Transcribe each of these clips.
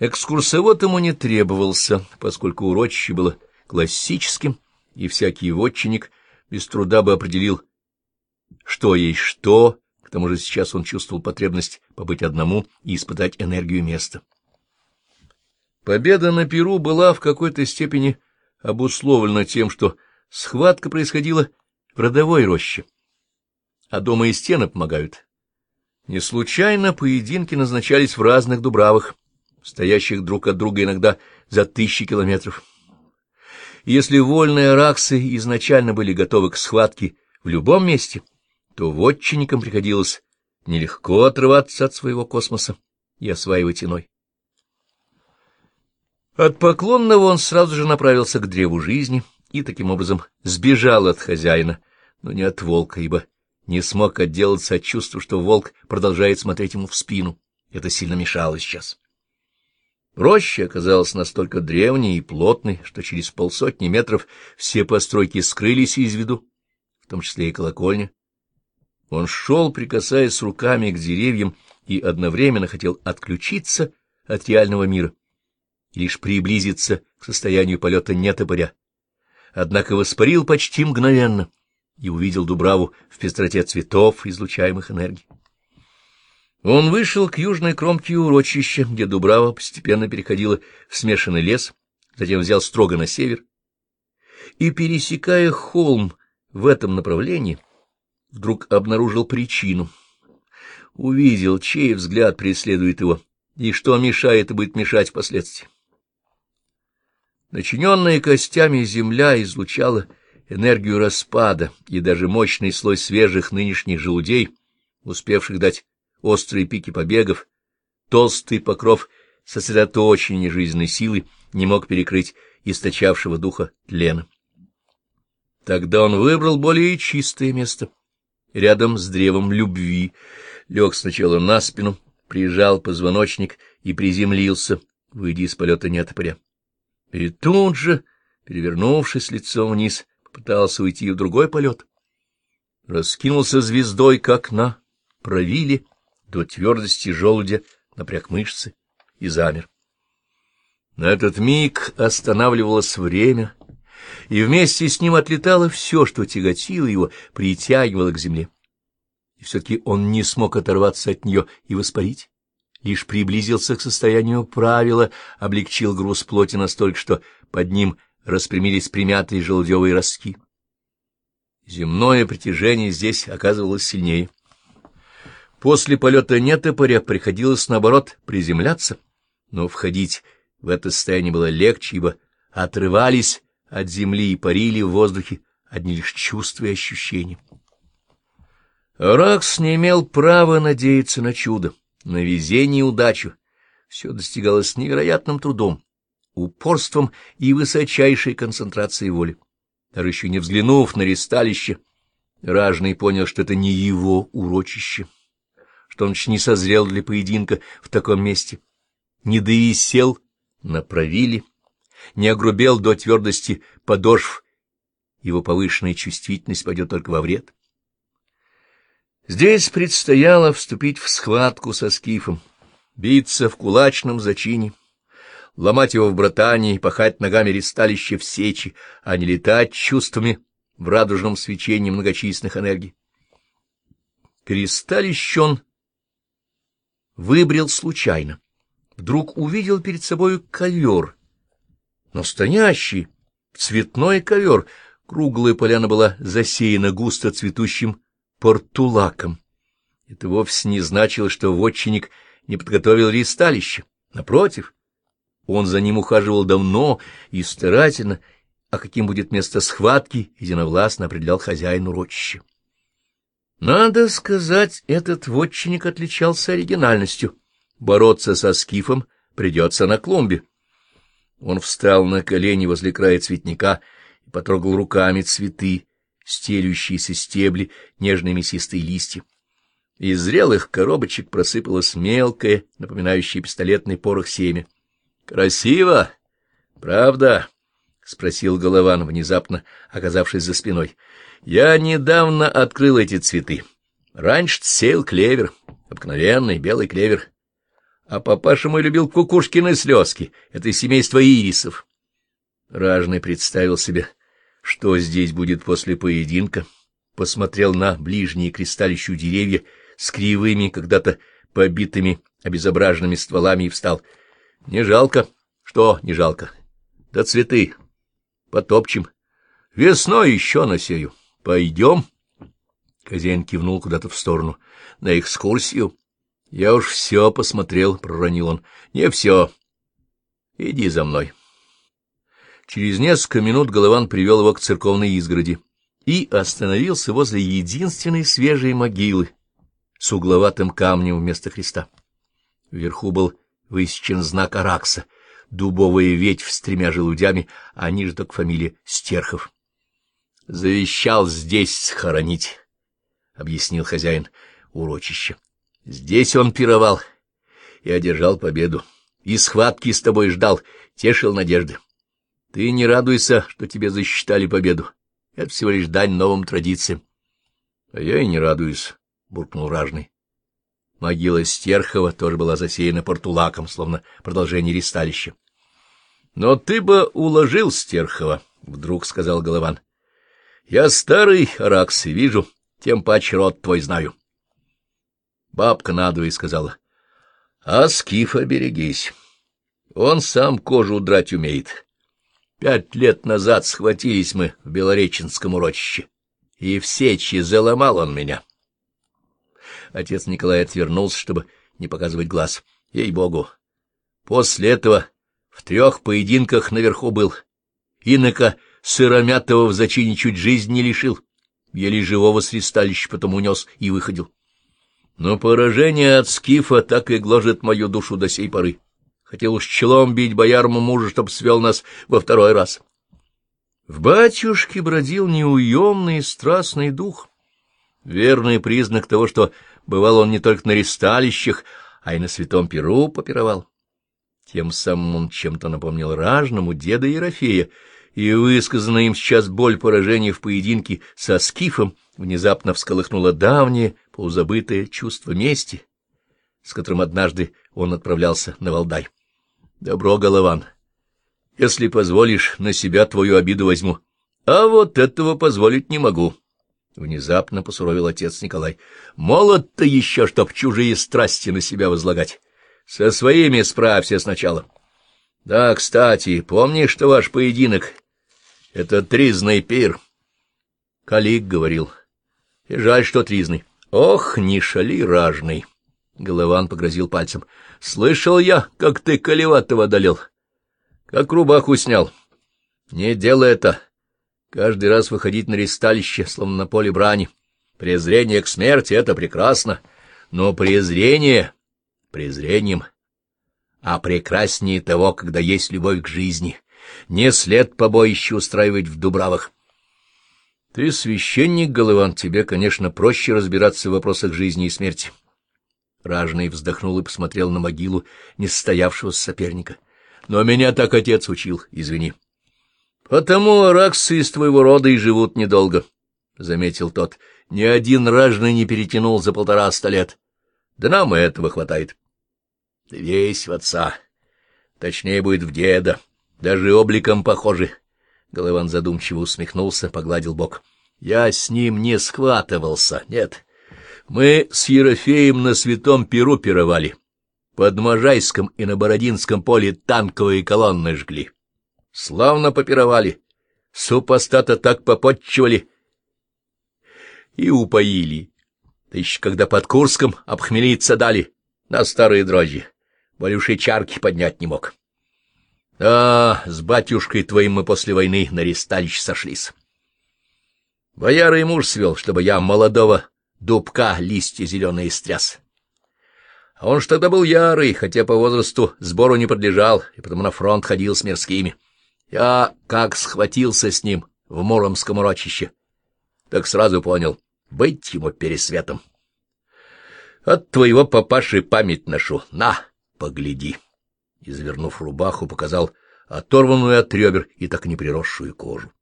Экскурсовод ему не требовался, поскольку урочище было классическим, и всякий вотчинник без труда бы определил, что есть что, к тому же сейчас он чувствовал потребность побыть одному и испытать энергию места. Победа на Перу была в какой-то степени обусловлена тем, что схватка происходила в родовой роще, а дома и стены помогают. Не случайно поединки назначались в разных дубравах, стоящих друг от друга иногда за тысячи километров. Если вольные араксы изначально были готовы к схватке в любом месте, то вотчинникам приходилось нелегко отрываться от своего космоса и осваивать иной. От поклонного он сразу же направился к древу жизни и таким образом сбежал от хозяина, но не от волка, ибо не смог отделаться от чувства, что волк продолжает смотреть ему в спину. Это сильно мешало сейчас. Роща оказалась настолько древней и плотной, что через полсотни метров все постройки скрылись из виду, в том числе и колокольня. Он шел, прикасаясь руками к деревьям, и одновременно хотел отключиться от реального мира лишь приблизиться к состоянию полета нетопыря. Однако воспарил почти мгновенно и увидел Дубраву в пестроте цветов, излучаемых энергией. Он вышел к южной кромке урочища, где Дубрава постепенно переходила в смешанный лес, затем взял строго на север, и, пересекая холм в этом направлении, вдруг обнаружил причину. Увидел, чей взгляд преследует его, и что мешает и будет мешать впоследствии. Начиненная костями земля излучала энергию распада, и даже мощный слой свежих нынешних желудей, успевших дать острые пики побегов, толстый покров сосредоточения жизненной силы не мог перекрыть источавшего духа тлена. Тогда он выбрал более чистое место, рядом с древом любви, лег сначала на спину, прижал позвоночник и приземлился, выйдя из полета нетопыря. И тут же, перевернувшись лицом вниз, попытался уйти в другой полет. Раскинулся звездой, как на провиле, до твердости желудя напряг мышцы и замер. На этот миг останавливалось время, и вместе с ним отлетало все, что тяготило его, притягивало к земле. И все-таки он не смог оторваться от нее и воспарить, лишь приблизился к состоянию правила, облегчил груз плоти настолько, что под ним распрямились примятые желудевые ростки. Земное притяжение здесь оказывалось сильнее. После полета нетопыря приходилось, наоборот, приземляться, но входить в это состояние было легче, ибо отрывались от земли и парили в воздухе одни лишь чувства и ощущения. Ракс не имел права надеяться на чудо, на везение и удачу. Все достигалось невероятным трудом, упорством и высочайшей концентрацией воли. Даже еще не взглянув на ресталище, Ражный понял, что это не его урочище что он не созрел для поединка в таком месте, не довисел на правиле, не огрубел до твердости подошв, его повышенная чувствительность пойдет только во вред. Здесь предстояло вступить в схватку со Скифом, биться в кулачном зачине, ломать его в братании, пахать ногами ресталища в сечи, а не летать чувствами в радужном свечении многочисленных энергий. Кристаллище он выбрел случайно. Вдруг увидел перед собой ковер. Настоящий цветной ковер. Круглая поляна была засеяна густо цветущим портулаком. Это вовсе не значило, что вотчинник не подготовил ристалище. Напротив, он за ним ухаживал давно и старательно, а каким будет место схватки, единовластно определял хозяин урочища. Надо сказать, этот вотчинник отличался оригинальностью. Бороться со скифом придется на клумбе. Он встал на колени возле края цветника и потрогал руками цветы, стелющиеся стебли, нежные мясистые листья. Из зрелых коробочек просыпалось мелкое, напоминающее пистолетный порох семя. — Красиво! Правда? — спросил Голован, внезапно оказавшись за спиной. Я недавно открыл эти цветы. Раньше сеял клевер, обыкновенный белый клевер. А папаша мой любил кукушкины слезки, это семейство ирисов. Ражный представил себе, что здесь будет после поединка, посмотрел на ближние кристалищу деревья с кривыми, когда-то побитыми, обезображенными стволами и встал. — Не жалко? — Что не жалко? — Да цветы. Потопчем. Весной еще насею. Пойдем? Хозяин кивнул куда-то в сторону. — На экскурсию. — Я уж все посмотрел, — проронил он. — Не все. Иди за мной. Через несколько минут Голован привел его к церковной изгороди и остановился возле единственной свежей могилы с угловатым камнем вместо креста. Вверху был высечен знак Аракса, дубовая ветвь с тремя желудями, а ниже только фамилия Стерхов. — Завещал здесь схоронить, — объяснил хозяин урочища. — Здесь он пировал и одержал победу, и схватки с тобой ждал, тешил надежды. Ты не радуйся, что тебе засчитали победу. Это всего лишь дань новым традициям. — А я и не радуюсь, — буркнул ражный. Могила Стерхова тоже была засеяна портулаком, словно продолжение ристалища. — Но ты бы уложил Стерхова, — вдруг сказал Голован. — Я старый Аракс и вижу, тем паче род твой знаю. Бабка надвое сказала. — А Скифа берегись. Он сам кожу драть умеет. Пять лет назад схватились мы в Белореченском урочище, и в сечи заломал он меня. Отец Николай отвернулся, чтобы не показывать глаз. Ей-богу! После этого в трех поединках наверху был. Инока Сыромятого в зачине чуть жизнь не лишил. Еле живого с потом унес и выходил. Но поражение от скифа так и гложет мою душу до сей поры. Хотел уж челом бить боярму мужа, чтоб свел нас во второй раз. В батюшке бродил неуемный и страстный дух. Верный признак того, что бывал он не только на ресталищах, а и на святом Перу попировал. Тем самым он чем-то напомнил ражному деда Ерофея, и высказанная им сейчас боль поражения в поединке со скифом внезапно всколыхнула давнее, полузабытое чувство мести, с которым однажды он отправлялся на Валдай. — Добро, Голован, если позволишь, на себя твою обиду возьму. А вот этого позволить не могу. Внезапно посуровил отец Николай. — Молод-то еще, чтоб чужие страсти на себя возлагать. Со своими справься сначала. — Да, кстати, помнишь, что ваш поединок — это тризный пир? Калик говорил. И жаль, что тризный. Ох, не шали ражный. Голован погрозил пальцем. — Слышал я, как ты Колеватого одолел. Как рубаху снял. Не делай это. Каждый раз выходить на ресталище, словно на поле брани. Презрение к смерти — это прекрасно. Но презрение презрением, а прекраснее того, когда есть любовь к жизни. Не след побоище устраивать в Дубравах. Ты священник, Голован, тебе, конечно, проще разбираться в вопросах жизни и смерти. Ражный вздохнул и посмотрел на могилу несостоявшегося соперника. Но меня так отец учил, извини. Потому араксы из твоего рода и живут недолго, — заметил тот. Ни один ражный не перетянул за полтора-ста лет. Да нам и этого хватает. Весь в отца. Точнее, будет в деда. Даже обликом похожи. Голован задумчиво усмехнулся, погладил бок. Я с ним не схватывался, нет. Мы с Ерофеем на святом Перу пировали. Под Можайском и на Бородинском поле танковые колонны жгли. Славно попировали. Супостата так попотчевали и упоили. Да еще когда под Курском обхмелиться дали на старые дрожжи. Валюши чарки поднять не мог. А, с батюшкой твоим мы после войны на ресталище сошлись. Бояры и муж свел, чтобы я молодого дубка листья зеленые стряс. А он ж тогда был ярый, хотя по возрасту сбору не подлежал, и потому на фронт ходил с мирскими. Я как схватился с ним в Муромском урочище, так сразу понял — быть ему пересветом. От твоего папаши память ношу. На! Погляди. И, завернув рубаху, показал оторванную от ребер и так не приросшую кожу.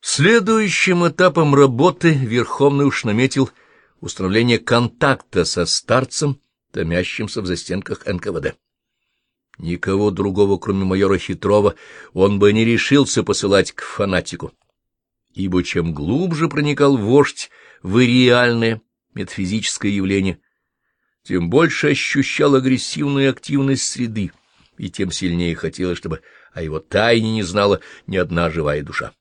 Следующим этапом работы Верховный уж наметил установление контакта со старцем томящимся в застенках НКВД. Никого другого, кроме майора Хитрова, он бы не решился посылать к фанатику, ибо чем глубже проникал вождь в реальное метафизическое явление, тем больше ощущал агрессивную активность среды, и тем сильнее хотелось, чтобы о его тайне не знала ни одна живая душа.